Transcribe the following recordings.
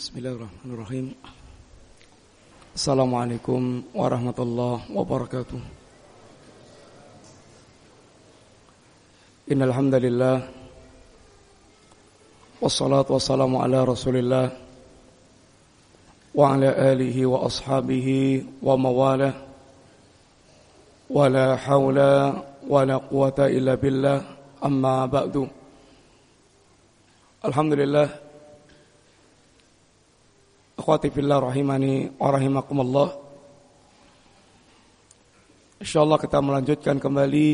Bismillahirrahmanirrahim Assalamualaikum warahmatullahi wabarakatuh Innalhamdulillah Wassalatu wassalamu ala rasulillah Wa ala alihi wa ashabihi wa mawalah Wa la hawla wa la quwata illa billah Amma ba'du Alhamdulillah Akhwati fillah rahimani wa rahimakumullah. Insyaallah kita melanjutkan kembali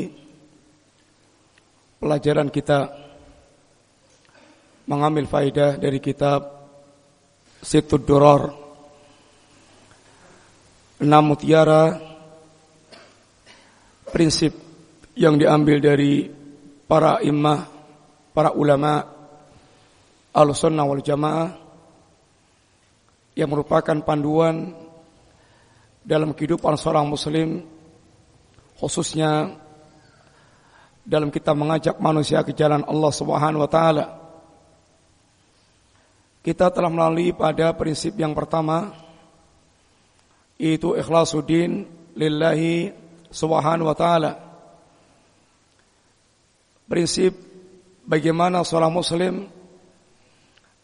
pelajaran kita mengambil faidah dari kitab Situd Durar enam mutiara prinsip yang diambil dari para imam, para ulama al-sunnah wal jamaah yang merupakan panduan dalam kehidupan seorang muslim khususnya dalam kita mengajak manusia ke jalan Allah Subhanahu wa taala. Kita telah melalui pada prinsip yang pertama yaitu ikhlasuddin lillahi subhanahu wa taala. Prinsip bagaimana seorang muslim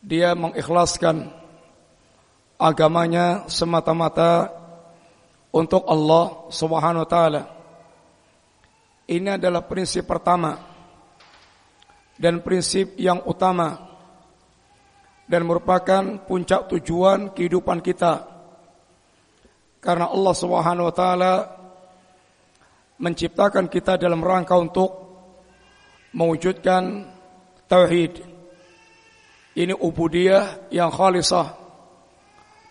dia mengikhlaskan agamanya semata-mata untuk Allah Subhanahu wa taala. Ini adalah prinsip pertama dan prinsip yang utama dan merupakan puncak tujuan kehidupan kita. Karena Allah Subhanahu wa taala menciptakan kita dalam rangka untuk mewujudkan tauhid. Ini ubudiyah yang khalisah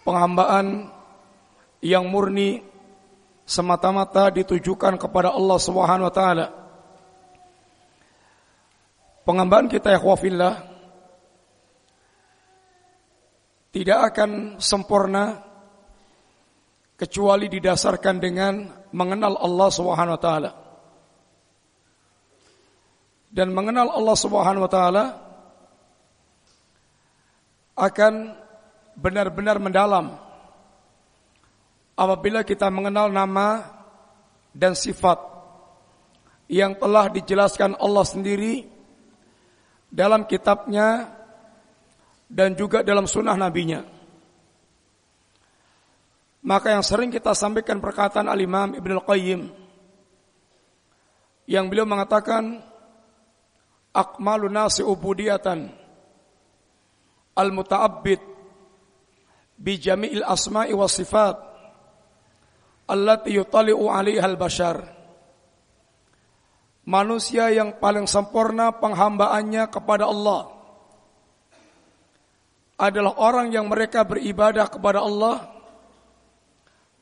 penghambaan yang murni semata-mata ditujukan kepada Allah Subhanahu wa taala. Penghambaan kita ya khawafillah tidak akan sempurna kecuali didasarkan dengan mengenal Allah Subhanahu wa taala. Dan mengenal Allah Subhanahu wa taala akan benar-benar mendalam apabila kita mengenal nama dan sifat yang telah dijelaskan Allah sendiri dalam kitabnya dan juga dalam sunnah nabinya. Maka yang sering kita sampaikan perkataan Al-Imam Ibn Al-Qayyim yang beliau mengatakan akmalu nasi ubudiyatan al-muta'abbid bi jami'il asma'i was sifat allati yutali'u 'alaiha al-bashar. Manusia yang paling sempurna penghambaannya kepada Allah adalah orang yang mereka beribadah kepada Allah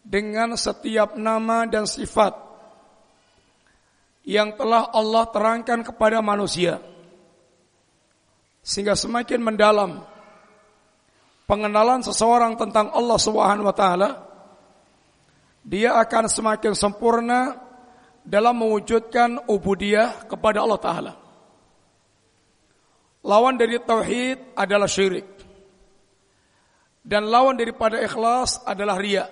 dengan setiap nama dan sifat yang telah Allah terangkan kepada manusia. Sehingga semakin mendalam pengenalan seseorang tentang Allah Subhanahu wa taala dia akan semakin sempurna dalam mewujudkan ubudiyah kepada Allah taala. Lawan dari tauhid adalah syirik. Dan lawan daripada ikhlas adalah ria.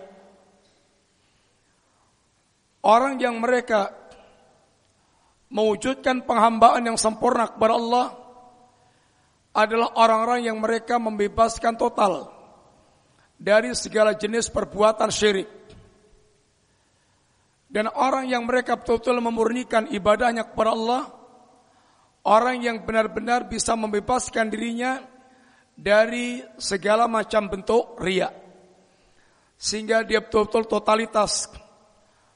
Orang yang mereka mewujudkan penghambaan yang sempurna kepada Allah adalah orang-orang yang mereka membebaskan total dari segala jenis perbuatan syirik. Dan orang yang mereka betul-betul memurnikan ibadahnya kepada Allah, orang yang benar-benar bisa membebaskan dirinya dari segala macam bentuk ria. Sehingga dia betul-betul totalitas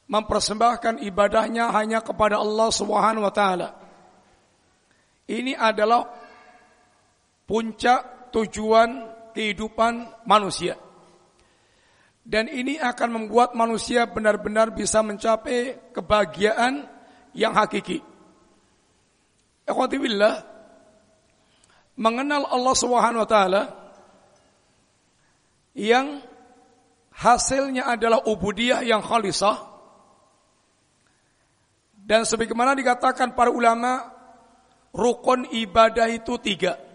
mempersembahkan ibadahnya hanya kepada Allah Subhanahu wa taala. Ini adalah puncak tujuan kehidupan manusia. Dan ini akan membuat manusia benar-benar bisa mencapai kebahagiaan yang hakiki. Ikhwatibillah, mengenal Allah Subhanahu wa taala yang hasilnya adalah ubudiyah yang khalisah dan sebagaimana dikatakan para ulama rukun ibadah itu tiga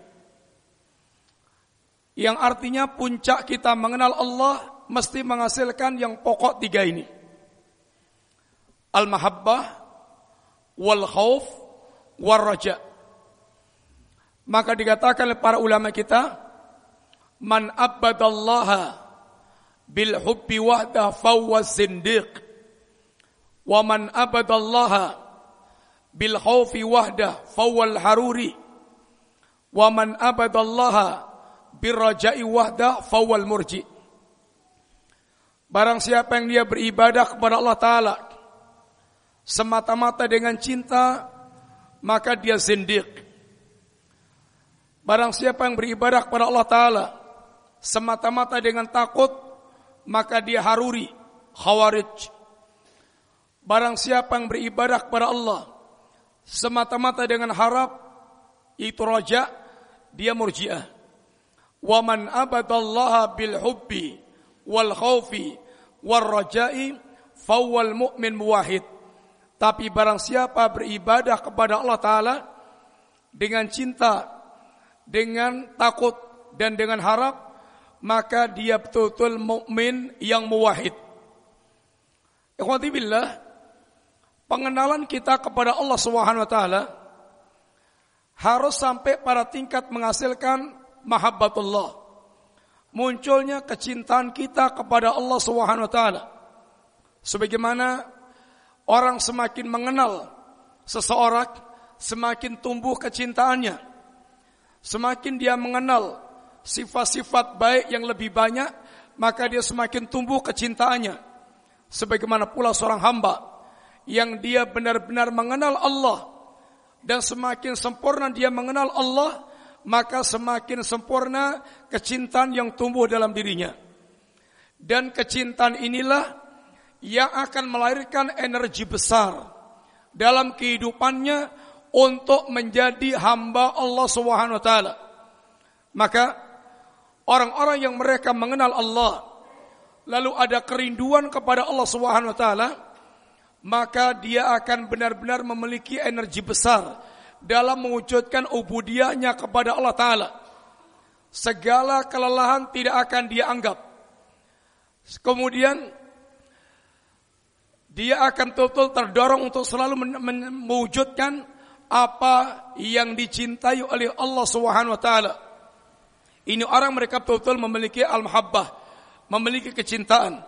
Yang artinya puncak kita mengenal Allah mesti menghasilkan yang pokok tiga ini. Al-mahabbah, wal khauf, wal raja. Maka dikatakan oleh para ulama kita, man abadallaha bil hubbi wahda fawwa zindiq wa man abadallaha bil khawfi wahda fawwa haruri wa man abadallaha bir raja'i wahda fawwa murji Barang siapa yang dia beribadah kepada Allah Ta'ala Semata-mata dengan cinta Maka dia zindiq Barang siapa yang beribadah kepada Allah Ta'ala Semata-mata dengan takut maka dia haruri, khawarij. Barang siapa yang beribadah kepada Allah semata-mata dengan harap itu raja, dia murjiah. Wa man abadallaha bil hubbi wal khaufi wal raja'i muwahid. Tapi barang siapa beribadah kepada Allah Ta'ala dengan cinta, dengan takut, dan dengan harap, maka dia betul-betul mukmin yang muwahhid. Ikhwati billah, pengenalan kita kepada Allah taala harus sampai pada tingkat menghasilkan mahabbatullah. Munculnya kecintaan kita kepada Allah Subhanahu wa taala. Sebagaimana orang semakin mengenal seseorang, semakin tumbuh kecintaannya. Semakin dia mengenal sifat-sifat baik yang lebih banyak, maka dia semakin tumbuh kecintaannya. Sebagaimana pula seorang hamba yang dia benar-benar mengenal Allah dan semakin sempurna dia mengenal Allah, maka semakin sempurna kecintaan yang tumbuh dalam dirinya. Dan kecintaan inilah yang akan melahirkan energi besar dalam kehidupannya untuk menjadi hamba Allah Subhanahu wa taala. Maka orang-orang yang mereka mengenal Allah lalu ada kerinduan kepada Allah Subhanahu wa taala maka dia akan benar-benar memiliki energi besar dalam mewujudkan ubudiyahnya kepada Allah taala. Segala kelelahan tidak akan dia anggap. Kemudian dia akan total terdorong untuk selalu mewujudkan apa yang dicintai oleh Allah Subhanahu wa taala. Ini orang mereka betul-betul memiliki al-mahabbah, memiliki kecintaan.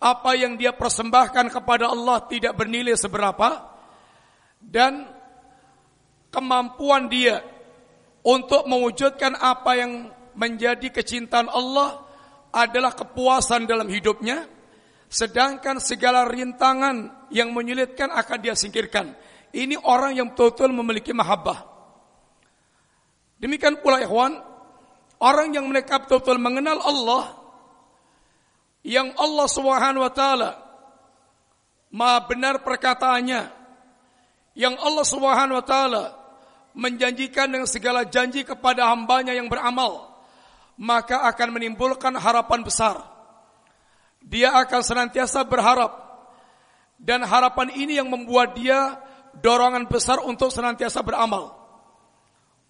Apa yang dia persembahkan kepada Allah tidak bernilai seberapa. Dan kemampuan dia untuk mewujudkan apa yang menjadi kecintaan Allah adalah kepuasan dalam hidupnya sedangkan segala rintangan yang menyulitkan akan dia singkirkan. Ini orang yang betul-betul memiliki mahabbah. Demikian pula ikhwan, Orang yang mereka betul-betul mengenal Allah yang Allah Subhanahu wa taala Maha benar perkataannya yang Allah Subhanahu wa taala menjanjikan dengan segala janji kepada hambanya yang beramal maka akan menimbulkan harapan besar dia akan senantiasa berharap dan harapan ini yang membuat dia dorongan besar untuk senantiasa beramal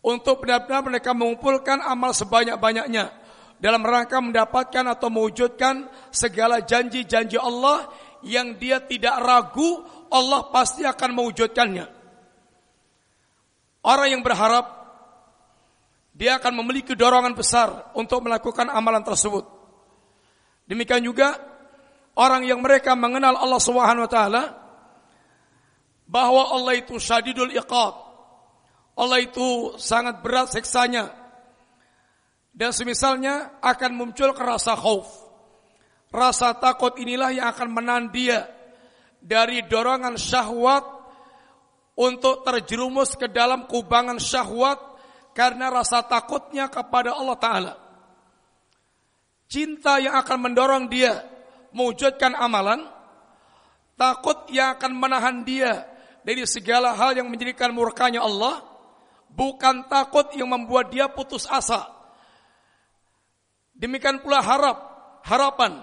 untuk benar-benar mereka mengumpulkan amal sebanyak-banyaknya dalam rangka mendapatkan atau mewujudkan segala janji-janji Allah yang dia tidak ragu Allah pasti akan mewujudkannya. Orang yang berharap dia akan memiliki dorongan besar untuk melakukan amalan tersebut. Demikian juga orang yang mereka mengenal Allah taala bahwa Allah itu syadidul iqab Allah itu sangat berat seksanya. Dan semisalnya akan muncul rasa khauf. Rasa takut inilah yang akan menahan dia dari dorongan syahwat untuk terjerumus ke dalam kubangan syahwat karena rasa takutnya kepada Allah Ta'ala. Cinta yang akan mendorong dia mewujudkan amalan, takut yang akan menahan dia dari segala hal yang menjadikan murkanya Allah, bukan takut yang membuat dia putus asa. Demikian pula harap, harapan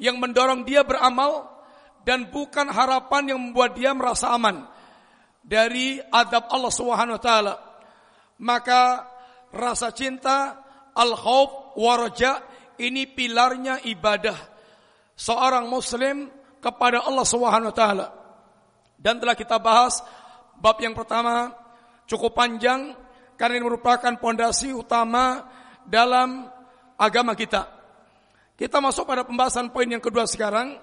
yang mendorong dia beramal dan bukan harapan yang membuat dia merasa aman dari adab Allah Subhanahu wa taala. Maka rasa cinta al-khauf waraja ini pilarnya ibadah seorang muslim kepada Allah Subhanahu wa taala. Dan telah kita bahas bab yang pertama cukup panjang karena ini merupakan pondasi utama dalam agama kita. Kita masuk pada pembahasan poin yang kedua sekarang.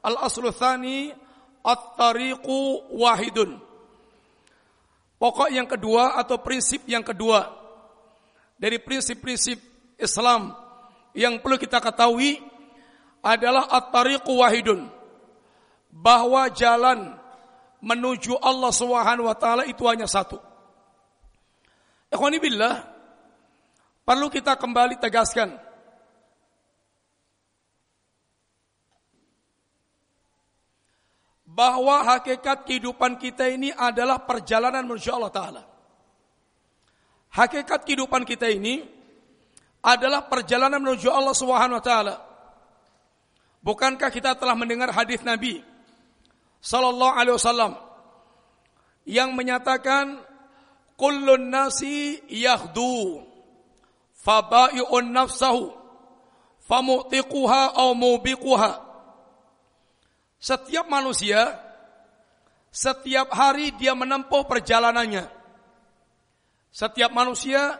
Al-aslu tsani at-tariqu wahidun. Pokok yang kedua atau prinsip yang kedua dari prinsip-prinsip Islam yang perlu kita ketahui adalah at-tariqu wahidun. Bahwa jalan menuju Allah Subhanahu wa taala itu hanya satu. Ikhwani billah, perlu kita kembali tegaskan bahwa hakikat kehidupan kita ini adalah perjalanan menuju Allah Ta'ala. Hakikat kehidupan kita ini adalah perjalanan menuju Allah Subhanahu wa taala. Bukankah kita telah mendengar hadis Nabi sallallahu alaihi wasallam yang menyatakan kullun nasi yahdu fabai'un nafsahu famutiquha au mubiquha setiap manusia setiap hari dia menempuh perjalanannya. Setiap manusia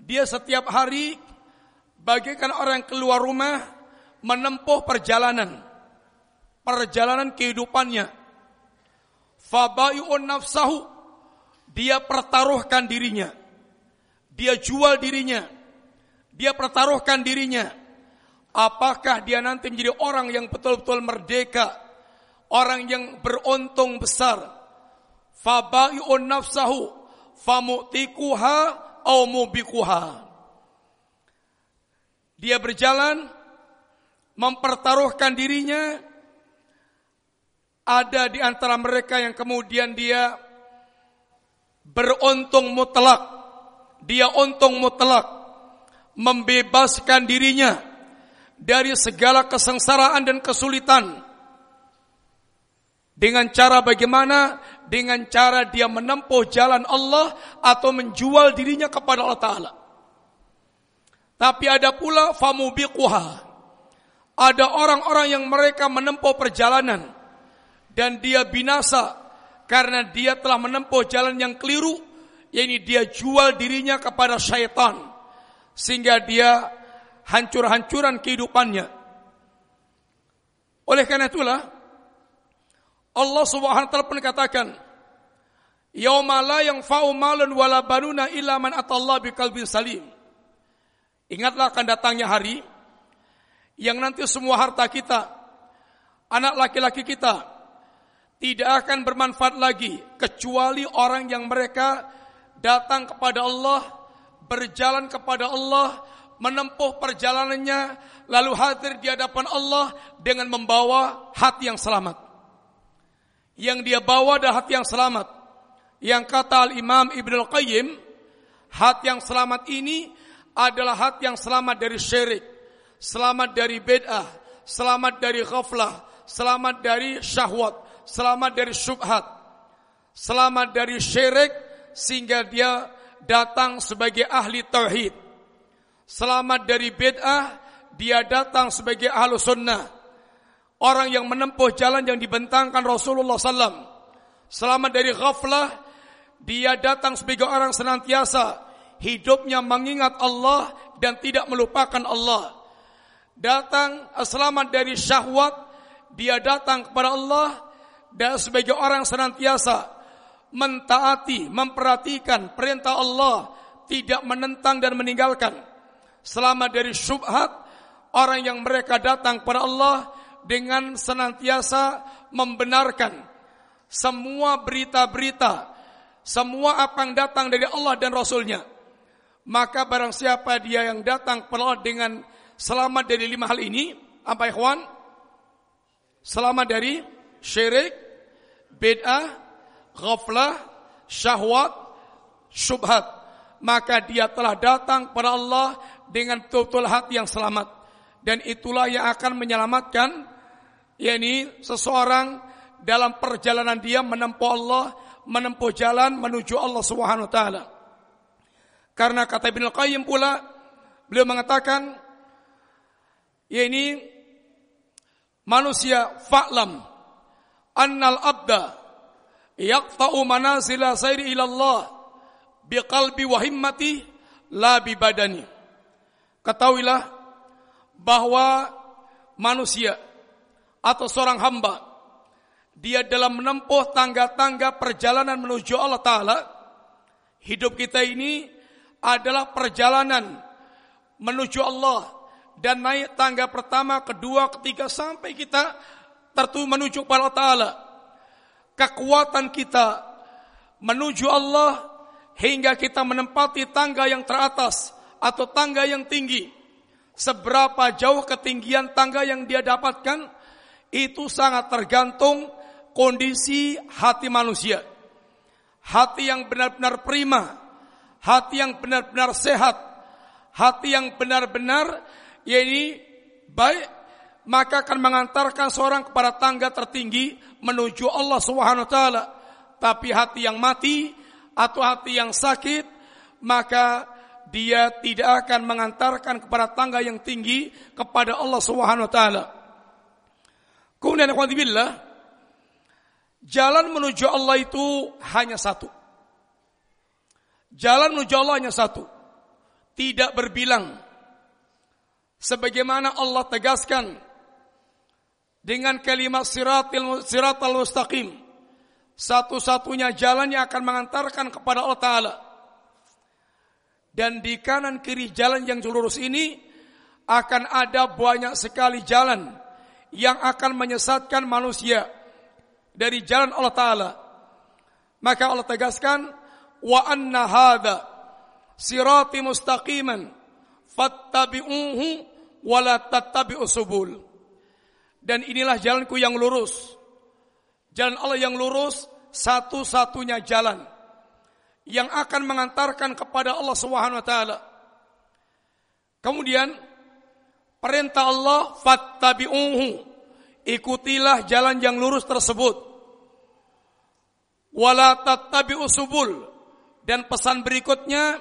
dia setiap hari bagaikan orang keluar rumah menempuh perjalanan perjalanan kehidupannya. Fabai'un nafsahu dia pertaruhkan dirinya. Dia jual dirinya. Dia pertaruhkan dirinya apakah dia nanti menjadi orang yang betul-betul merdeka? Orang yang beruntung besar. Fabai'un nafsahu famutikuha au mubikuha. Dia berjalan mempertaruhkan dirinya. Ada di antara mereka yang kemudian dia beruntung mutlak. Dia untung mutlak. Membebaskan dirinya dari segala kesengsaraan dan kesulitan dengan cara bagaimana? Dengan cara dia menempuh jalan Allah atau menjual dirinya kepada Allah Ta'ala. Tapi ada pula famubiquha. Ada orang-orang yang mereka menempuh perjalanan. Dan dia binasa. Karena dia telah menempuh jalan yang keliru. Yaitu dia jual dirinya kepada syaitan. Sehingga dia hancur-hancuran kehidupannya. Oleh karena itulah Allah Subhanahu wa taala pun katakan, "Yauma la yanfa'u malun wala banuna illa man atallaha biqalbin salim." Ingatlah akan datangnya hari yang nanti semua harta kita, anak laki-laki kita tidak akan bermanfaat lagi kecuali orang yang mereka datang kepada Allah, berjalan kepada Allah, menempuh perjalanannya lalu hadir di hadapan Allah dengan membawa hati yang selamat yang dia bawa adalah hati yang selamat. Yang kata Al-Imam Ibn Al-Qayyim, hati yang selamat ini adalah hati yang selamat dari syirik, selamat dari bid'ah, selamat dari ghaflah, selamat dari syahwat, selamat dari syubhat, selamat dari syirik sehingga dia datang sebagai ahli tauhid. Selamat dari bid'ah, dia datang sebagai ahlu sunnah Orang yang menempuh jalan yang dibentangkan Rasulullah SAW. Selamat dari ghaflah, dia datang sebagai orang senantiasa hidupnya mengingat Allah dan tidak melupakan Allah. Datang selamat dari syahwat, dia datang kepada Allah dan sebagai orang senantiasa mentaati, memperhatikan perintah Allah, tidak menentang dan meninggalkan. Selamat dari syubhat, orang yang mereka datang kepada Allah dengan senantiasa membenarkan semua berita-berita, semua apa yang datang dari Allah dan Rasulnya. Maka barang siapa dia yang datang kepada dengan selamat dari lima hal ini, apa ikhwan? Selamat dari syirik, bid'ah, ghaflah, syahwat, syubhat. Maka dia telah datang kepada Allah dengan betul-betul hati yang selamat dan itulah yang akan menyelamatkan yakni seseorang dalam perjalanan dia menempuh Allah, menempuh jalan menuju Allah Subhanahu wa taala. Karena kata Ibnu Qayyim pula, beliau mengatakan ya ini manusia fa'lam annal abda yaqta'u manazila sayri ila Allah biqalbi wa himmati la bi badani ketahuilah bahwa manusia atau seorang hamba dia dalam menempuh tangga-tangga perjalanan menuju Allah taala hidup kita ini adalah perjalanan menuju Allah dan naik tangga pertama, kedua, ketiga sampai kita tertu menuju kepada Allah taala. Kekuatan kita menuju Allah hingga kita menempati tangga yang teratas atau tangga yang tinggi. Seberapa jauh ketinggian tangga yang dia dapatkan itu sangat tergantung kondisi hati manusia. Hati yang benar-benar prima, hati yang benar-benar sehat, hati yang benar-benar ini baik maka akan mengantarkan seorang kepada tangga tertinggi menuju Allah Subhanahu wa taala. Tapi hati yang mati atau hati yang sakit, maka dia tidak akan mengantarkan kepada tangga yang tinggi kepada Allah Subhanahu wa taala. Kemudian billah, jalan menuju Allah itu hanya satu. Jalan menuju Allah hanya satu. Tidak berbilang. Sebagaimana Allah tegaskan dengan kalimat siratil siratal mustaqim satu-satunya jalan yang akan mengantarkan kepada Allah taala dan di kanan kiri jalan yang lurus ini akan ada banyak sekali jalan yang akan menyesatkan manusia dari jalan Allah taala. Maka Allah tegaskan wa anna hadza sirati mustaqiman fattabi'uhu wa la tattabi'us subul. Dan inilah jalanku yang lurus. Jalan Allah yang lurus satu-satunya jalan yang akan mengantarkan kepada Allah Subhanahu wa taala. Kemudian perintah Allah fattabi'uhu. Ikutilah jalan yang lurus tersebut. Wala tattabi'u subul. Dan pesan berikutnya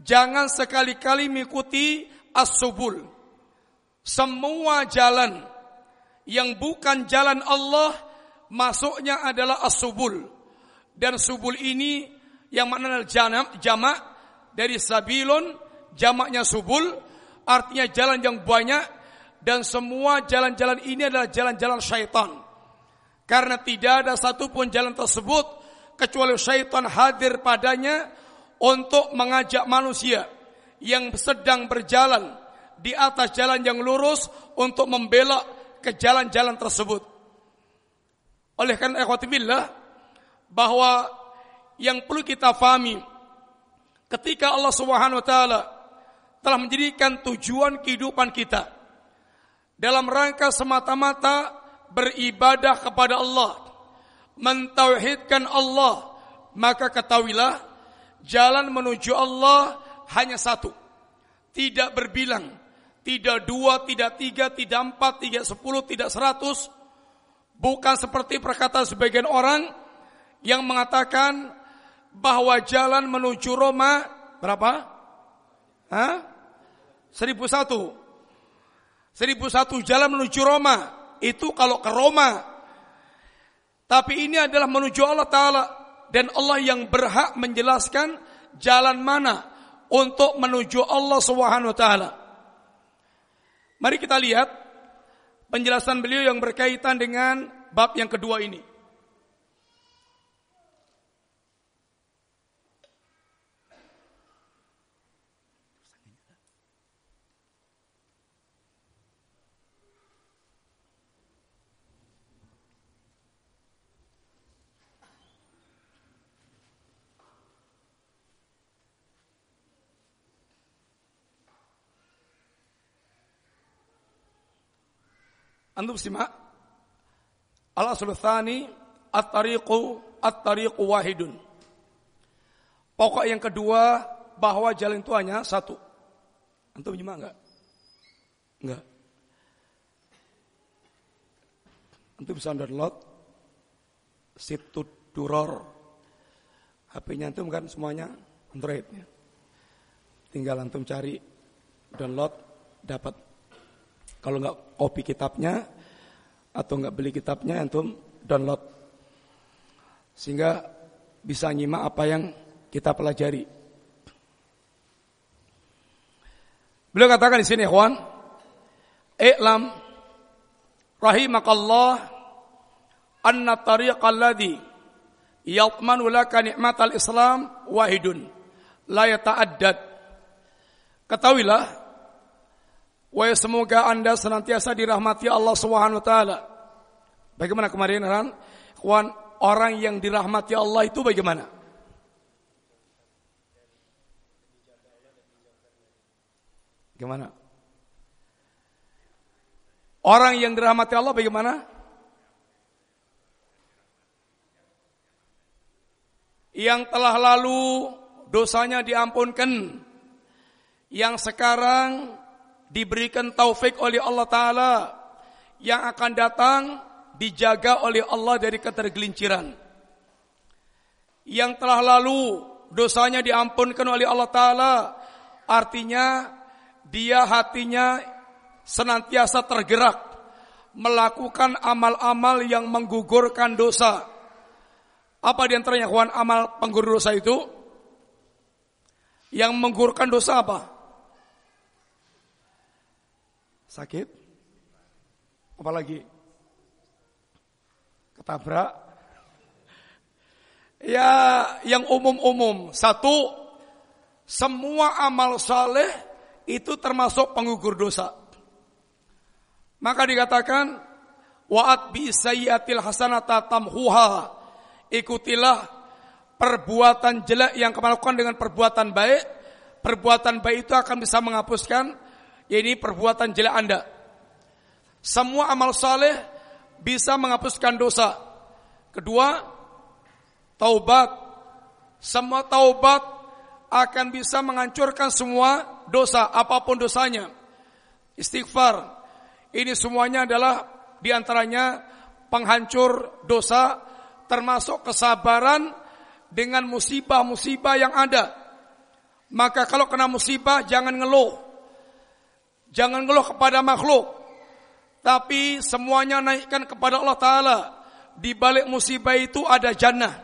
jangan sekali-kali mengikuti as-subul. Semua jalan yang bukan jalan Allah masuknya adalah as-subul. Dan subul ini yang makna jamak dari sabilun jamaknya subul artinya jalan yang banyak dan semua jalan-jalan ini adalah jalan-jalan syaitan. Karena tidak ada satupun jalan tersebut kecuali syaitan hadir padanya untuk mengajak manusia yang sedang berjalan di atas jalan yang lurus untuk membelok ke jalan-jalan tersebut. Oleh karena ikhwatillah bahwa yang perlu kita fahami ketika Allah Subhanahu wa taala telah menjadikan tujuan kehidupan kita dalam rangka semata-mata beribadah kepada Allah, mentauhidkan Allah, maka ketahuilah jalan menuju Allah hanya satu, tidak berbilang, tidak dua, tidak tiga, tidak empat, tidak sepuluh, tidak seratus. Bukan seperti perkataan sebagian orang yang mengatakan bahwa jalan menuju Roma berapa? Hah? Seribu satu. Seribu satu jalan menuju Roma. Itu kalau ke Roma. Tapi ini adalah menuju Allah Ta'ala. Dan Allah yang berhak menjelaskan jalan mana untuk menuju Allah Subhanahu wa taala. Mari kita lihat penjelasan beliau yang berkaitan dengan bab yang kedua ini. Antum simak. Al-aslu tsani at-tariqu at-tariqu wahidun. Pokok yang kedua bahwa jalan itu hanya satu. Antum nyimak enggak? Enggak. Antum bisa download Situ Duror. HP-nya antum kan semuanya Android. Tinggal antum cari download dapat. Kalau nggak kopi kitabnya atau nggak beli kitabnya antum download sehingga bisa nyimak apa yang kita pelajari. Beliau katakan di sini, ikhwan, "I'lam rahimakallah anna tariqal ladzi yatmanu laka Islam wahidun la yata'addad." Ketahuilah Wahai semoga Anda senantiasa dirahmati Allah Subhanahu taala. Bagaimana kemarin kan? Kawan, orang yang dirahmati Allah itu bagaimana? Gimana? Orang yang dirahmati Allah bagaimana? Yang telah lalu dosanya diampunkan. Yang sekarang diberikan taufik oleh Allah Ta'ala. Yang akan datang dijaga oleh Allah dari ketergelinciran. Yang telah lalu dosanya diampunkan oleh Allah Ta'ala. Artinya dia hatinya senantiasa tergerak melakukan amal-amal yang menggugurkan dosa. Apa di antaranya kawan amal penggugur dosa itu? Yang menggugurkan dosa apa? Sakit? Apalagi? Ketabrak? Ya, yang umum-umum. Satu, semua amal saleh itu termasuk penggugur dosa. Maka dikatakan wa'at bi sayyatil hasanata tamhuha. Ikutilah perbuatan jelek yang kamu lakukan dengan perbuatan baik. Perbuatan baik itu akan bisa menghapuskan ini perbuatan jelek Anda. Semua amal saleh bisa menghapuskan dosa. Kedua, taubat. Semua taubat akan bisa menghancurkan semua dosa, apa pun dosanya. Istighfar. Ini semuanya adalah di antaranya penghancur dosa, termasuk kesabaran dengan musibah-musibah yang ada. Maka kalau kena musibah jangan ngeluh. Jangan ngeluh kepada makhluk. Tapi semuanya naikkan kepada Allah Ta'ala. Di balik musibah itu ada jannah.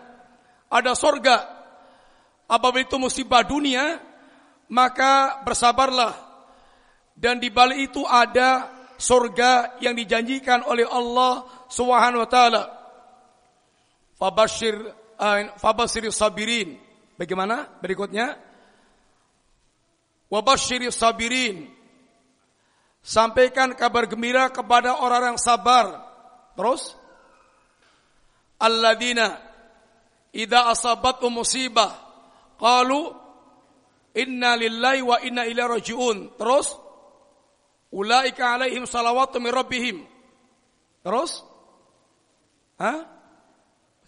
Ada sorga apabila itu musibah dunia, maka bersabarlah. Dan di balik itu ada surga yang dijanjikan oleh Allah Subhanahu wa taala. Fabashir uh, fabashir sabirin. Bagaimana berikutnya? Wabashir sabirin. Sampaikan kabar gembira kepada orang yang sabar. Terus alladzina idza asabatu musibah Qalu inna lillahi wa inna ilaihi rajiun. Terus ulaika alaihim salawatu min rabbihim. Terus? Hah?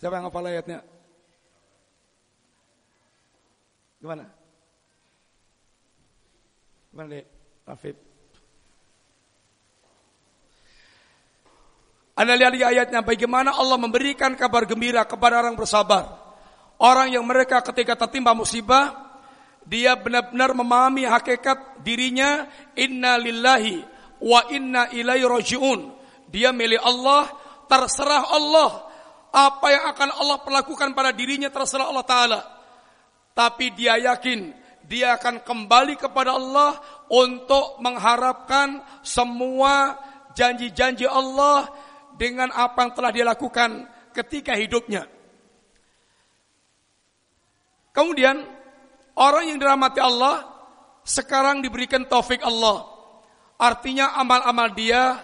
Siapa yang hafal ayatnya? Gimana? Gimana deh, Rafid? Anda lihat di ayatnya bagaimana Allah memberikan kabar gembira kepada orang bersabar. Orang yang mereka ketika tertimpa musibah, dia benar-benar memahami hakikat dirinya inna lillahi wa inna ilaihi rajiun. Dia milik Allah, terserah Allah. Apa yang akan Allah perlakukan pada dirinya terserah Allah Ta'ala. Tapi dia yakin dia akan kembali kepada Allah untuk mengharapkan semua janji-janji Allah dengan apa yang telah dia lakukan ketika hidupnya. Kemudian orang yang dirahmati Allah sekarang diberikan taufik Allah. Artinya amal-amal dia,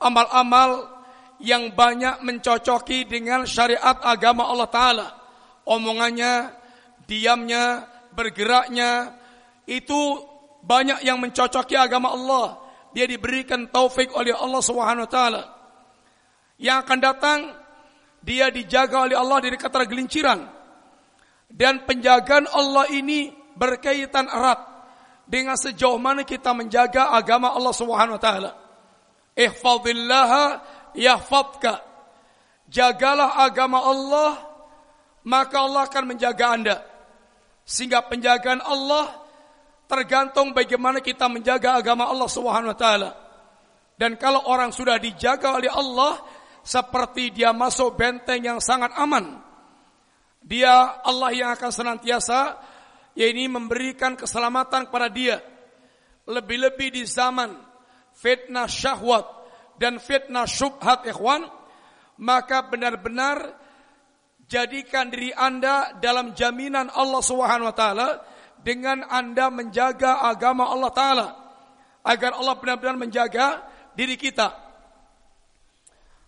amal-amal yang banyak mencocoki dengan syariat agama Allah Ta'ala. Omongannya, diamnya, bergeraknya, itu banyak yang mencocoki agama Allah. Dia diberikan taufik oleh Allah Subhanahu wa taala. Yang akan datang dia dijaga oleh Allah dari ketergelinciran. Dan penjagaan Allah ini berkaitan erat dengan sejauh mana kita menjaga agama Allah Subhanahu wa taala. Ihfazillah yahfazka. Jagalah agama Allah, maka Allah akan menjaga Anda. Sehingga penjagaan Allah tergantung bagaimana kita menjaga agama Allah Subhanahu wa taala. Dan kalau orang sudah dijaga oleh Allah seperti dia masuk benteng yang sangat aman. Dia Allah yang akan senantiasa yaitu memberikan keselamatan kepada dia. Lebih-lebih di zaman fitnah syahwat dan fitnah syubhat ikhwan, maka benar-benar jadikan diri Anda dalam jaminan Allah Subhanahu wa taala dengan Anda menjaga agama Allah taala agar Allah benar-benar menjaga diri kita.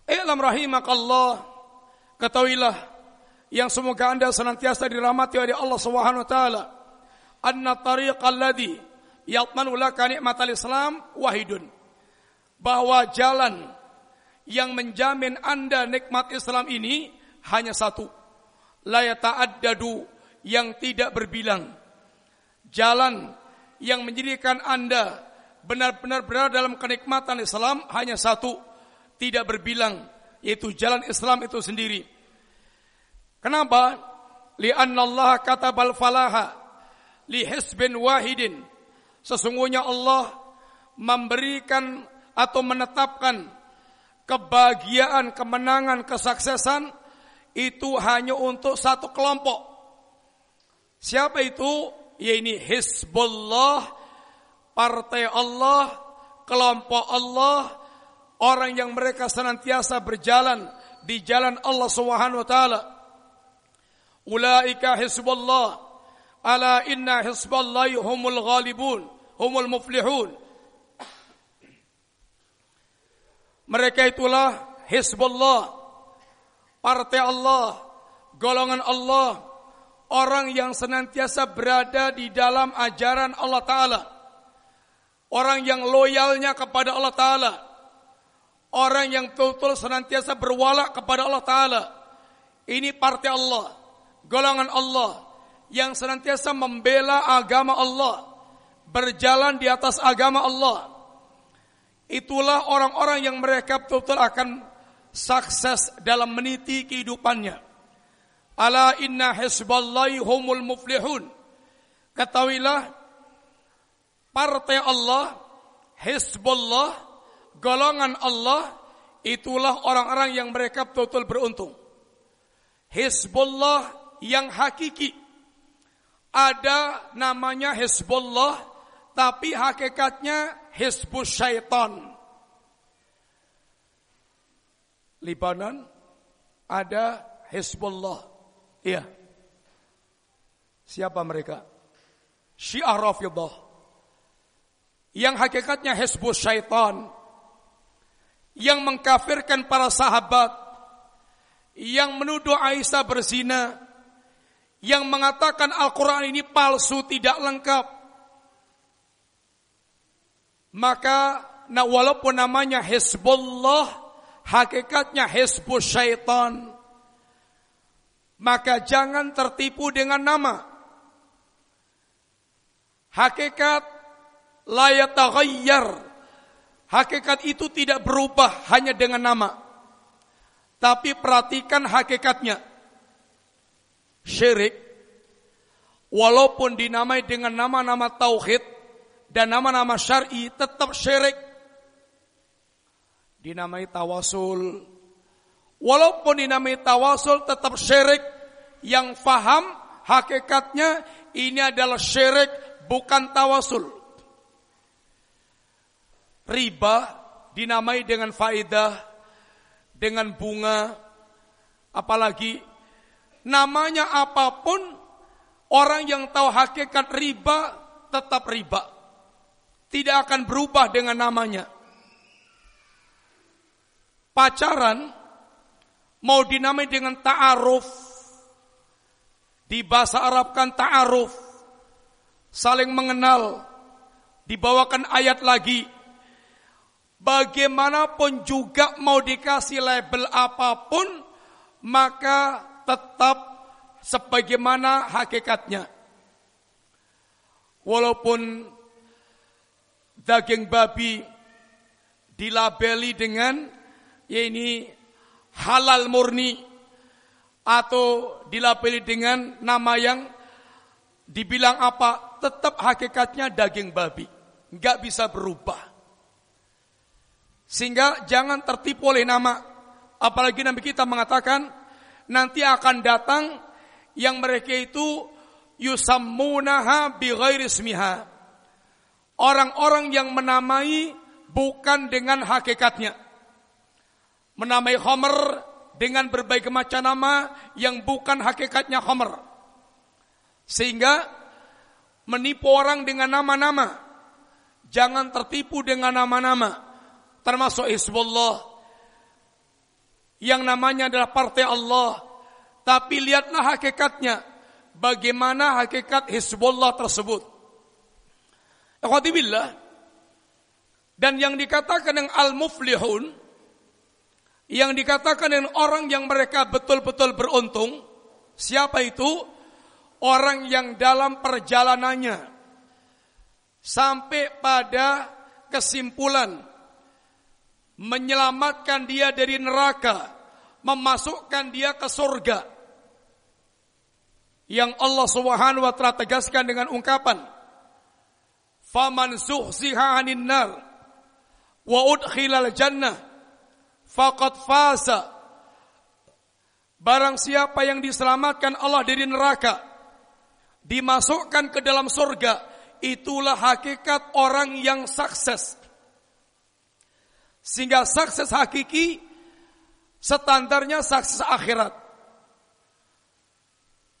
I'lam rahimakallah, ketahuilah yang semoga Anda senantiasa dirahmati oleh Allah Subhanahu wa taala. Anna tariq alladhi yatmanu laka nikmatal Islam wahidun. Bahwa jalan yang menjamin Anda nikmat Islam ini hanya satu. La yata'addadu yang tidak berbilang. Jalan yang menjadikan Anda benar-benar berada dalam kenikmatan Islam hanya satu tidak berbilang yaitu jalan Islam itu sendiri. Kenapa? Lianna Allah katabal falaha li hisbin wahidin. Sesungguhnya Allah memberikan atau menetapkan kebahagiaan, kemenangan, kesuksesan itu hanya untuk satu kelompok. Siapa itu? Ya ini Hizbullah, partai Allah, kelompok Allah orang yang mereka senantiasa berjalan di jalan Allah Subhanahu wa taala. Ulaika hizbullah. Ala inna hizballahi humul ghalibun, humul muflihun. Mereka itulah hizbullah, partai Allah, golongan Allah, orang yang senantiasa berada di dalam ajaran Allah Ta'ala. Orang yang loyalnya kepada Allah Ta'ala Orang yang betul-betul senantiasa berwala kepada Allah Ta'ala. Ini partai Allah. Golongan Allah. Yang senantiasa membela agama Allah. Berjalan di atas agama Allah. Itulah orang-orang yang mereka betul-betul akan sukses dalam meniti kehidupannya. Ala inna hisballahi humul muflihun. Ketahuilah partai Allah, Hizbullah, golongan Allah itulah orang-orang yang mereka betul-betul beruntung. Hizbullah yang hakiki. Ada namanya Hizbullah tapi hakikatnya Hizbus Syaitan. Libanon ada Hizbullah. Iya. Siapa mereka? Syiah Rafidah. Yang hakikatnya Hizbus Syaitan yang mengkafirkan para sahabat, yang menuduh Aisyah berzina, yang mengatakan Al-Quran ini palsu, tidak lengkap. Maka nah walaupun namanya Hezbollah, hakikatnya Hezbus Syaitan. Maka jangan tertipu dengan nama. Hakikat layak taghayyar Hakikat itu tidak berubah hanya dengan nama. Tapi perhatikan hakikatnya. Syirik, walaupun dinamai dengan nama-nama tauhid dan nama-nama syar'i, tetap syirik. Dinamai tawasul, walaupun dinamai tawasul tetap syirik. Yang faham hakikatnya ini adalah syirik bukan tawasul riba dinamai dengan faedah, dengan bunga, apalagi namanya apa pun, orang yang tahu hakikat riba tetap riba. Tidak akan berubah dengan namanya. Pacaran mau dinamai dengan ta'aruf. Di bahasa Arab kan ta'aruf. Saling mengenal. Dibawakan ayat lagi bagaimanapun juga mau dikasih label apa pun, maka tetap sebagaimana hakikatnya. Walaupun daging babi dilabeli dengan ya ini halal murni atau dilabeli dengan nama yang Dibilang apa? Tetap hakikatnya daging babi. Nggak bisa berubah. Sehingga jangan tertipu oleh nama. Apalagi Nabi kita mengatakan, nanti akan datang yang mereka itu yusammunaha bi ismiha. Orang-orang yang menamai bukan dengan hakikatnya. Menamai khamr dengan berbagai macam nama yang bukan hakikatnya khamr. Sehingga menipu orang dengan nama-nama. Jangan tertipu dengan nama-nama. Termasuk Hizbullah. Yang namanya adalah partai Allah. Tapi lihatlah hakikatnya. Bagaimana hakikat Hizbullah tersebut. Ikhwatibillah. Dan yang dikatakan dengan al-muflihun. Yang dikatakan dengan orang yang mereka betul-betul beruntung. Siapa itu? orang yang dalam perjalanannya sampai pada kesimpulan menyelamatkan dia dari neraka, memasukkan dia ke surga. Yang Allah Subhanahu wa taala tegaskan dengan ungkapan Faman zuhziha 'anil nar wa udkhilal jannah faqad fasa Barang siapa yang diselamatkan Allah dari neraka dimasukkan ke dalam surga, itulah hakikat orang yang sukses. Sehingga sukses hakiki standarnya sukses akhirat.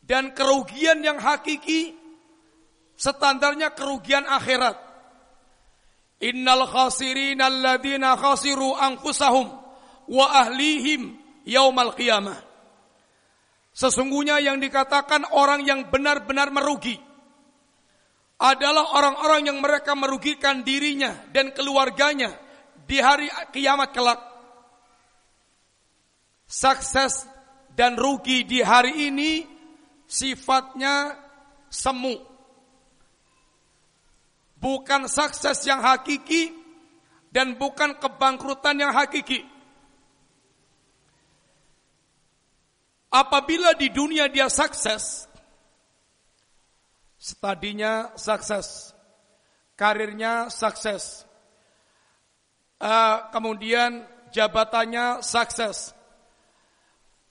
Dan kerugian yang hakiki standarnya kerugian akhirat. Innal khasirin alladzina khasiru anfusahum wa ahlihim yaumal qiyamah. Sesungguhnya yang dikatakan orang yang benar-benar merugi adalah orang-orang yang mereka merugikan dirinya dan keluarganya di hari kiamat kelak. Sukses dan rugi di hari ini sifatnya semu. Bukan sukses yang hakiki dan bukan kebangkrutan yang hakiki. Apabila di dunia dia sukses, studinya sukses, karirnya sukses, uh, kemudian jabatannya sukses,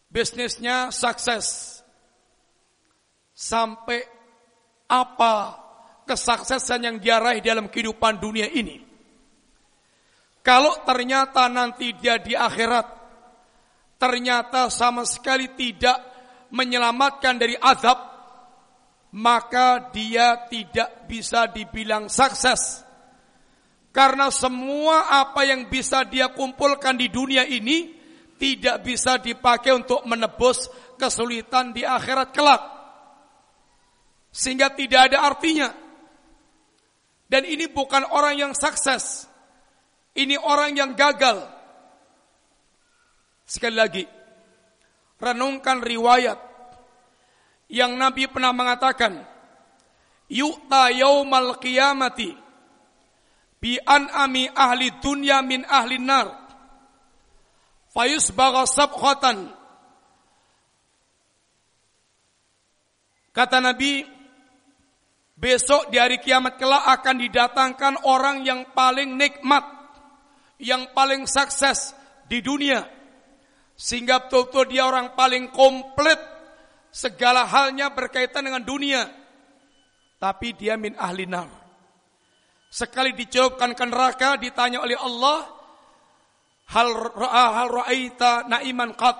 bisnisnya sukses, sampai apa kesuksesan yang dia raih dalam kehidupan dunia ini. Kalau ternyata nanti dia di akhirat ternyata sama sekali tidak menyelamatkan dari azab, maka dia tidak bisa dibilang sukses. Karena semua apa yang bisa dia kumpulkan di dunia ini tidak bisa dipakai untuk menebus kesulitan di akhirat kelak. Sehingga tidak ada artinya. Dan ini bukan orang yang sukses. Ini orang yang gagal. Sekali lagi, renungkan riwayat yang Nabi pernah mengatakan, "Yu'ta yaumal qiyamati bi an'ami ahli dunya min ahli nar." Fayusbagha sabkhatan. Kata Nabi, besok di hari kiamat kelak akan didatangkan orang yang paling nikmat, yang paling sukses di dunia sehingga betul-betul dia orang paling komplit segala halnya berkaitan dengan dunia. Tapi dia min ahli nar. Sekali dicelupkan ke neraka ditanya oleh Allah, hal hal ra'aita naiman qat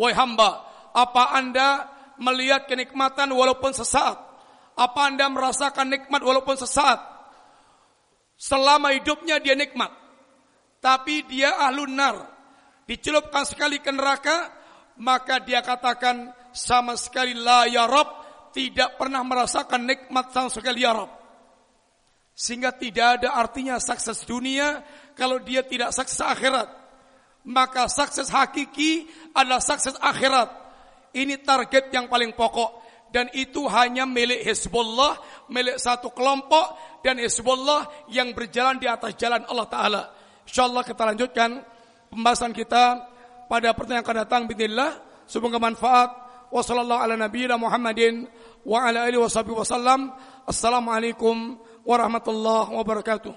wahai hamba, apa Anda melihat kenikmatan walaupun sesaat? Apa Anda merasakan nikmat walaupun sesaat? Selama hidupnya dia nikmat. Tapi dia ahlun nar dicelupkan sekali ke neraka, maka dia katakan sama sekali la ya Rab, tidak pernah merasakan nikmat sama sekali ya Rab. Sehingga tidak ada artinya sukses dunia kalau dia tidak sukses akhirat. Maka sukses hakiki adalah sukses akhirat. Ini target yang paling pokok dan itu hanya milik Hezbollah, milik satu kelompok dan Hezbollah yang berjalan di atas jalan Allah Taala. Insyaallah kita lanjutkan pembahasan kita pada pertanyaan akan datang bismillah semoga manfaat wa sallallahu ala nabiyyina Muhammadin wa ala alihi wasallam. Assalamualaikum ورحمة الله وبركاته.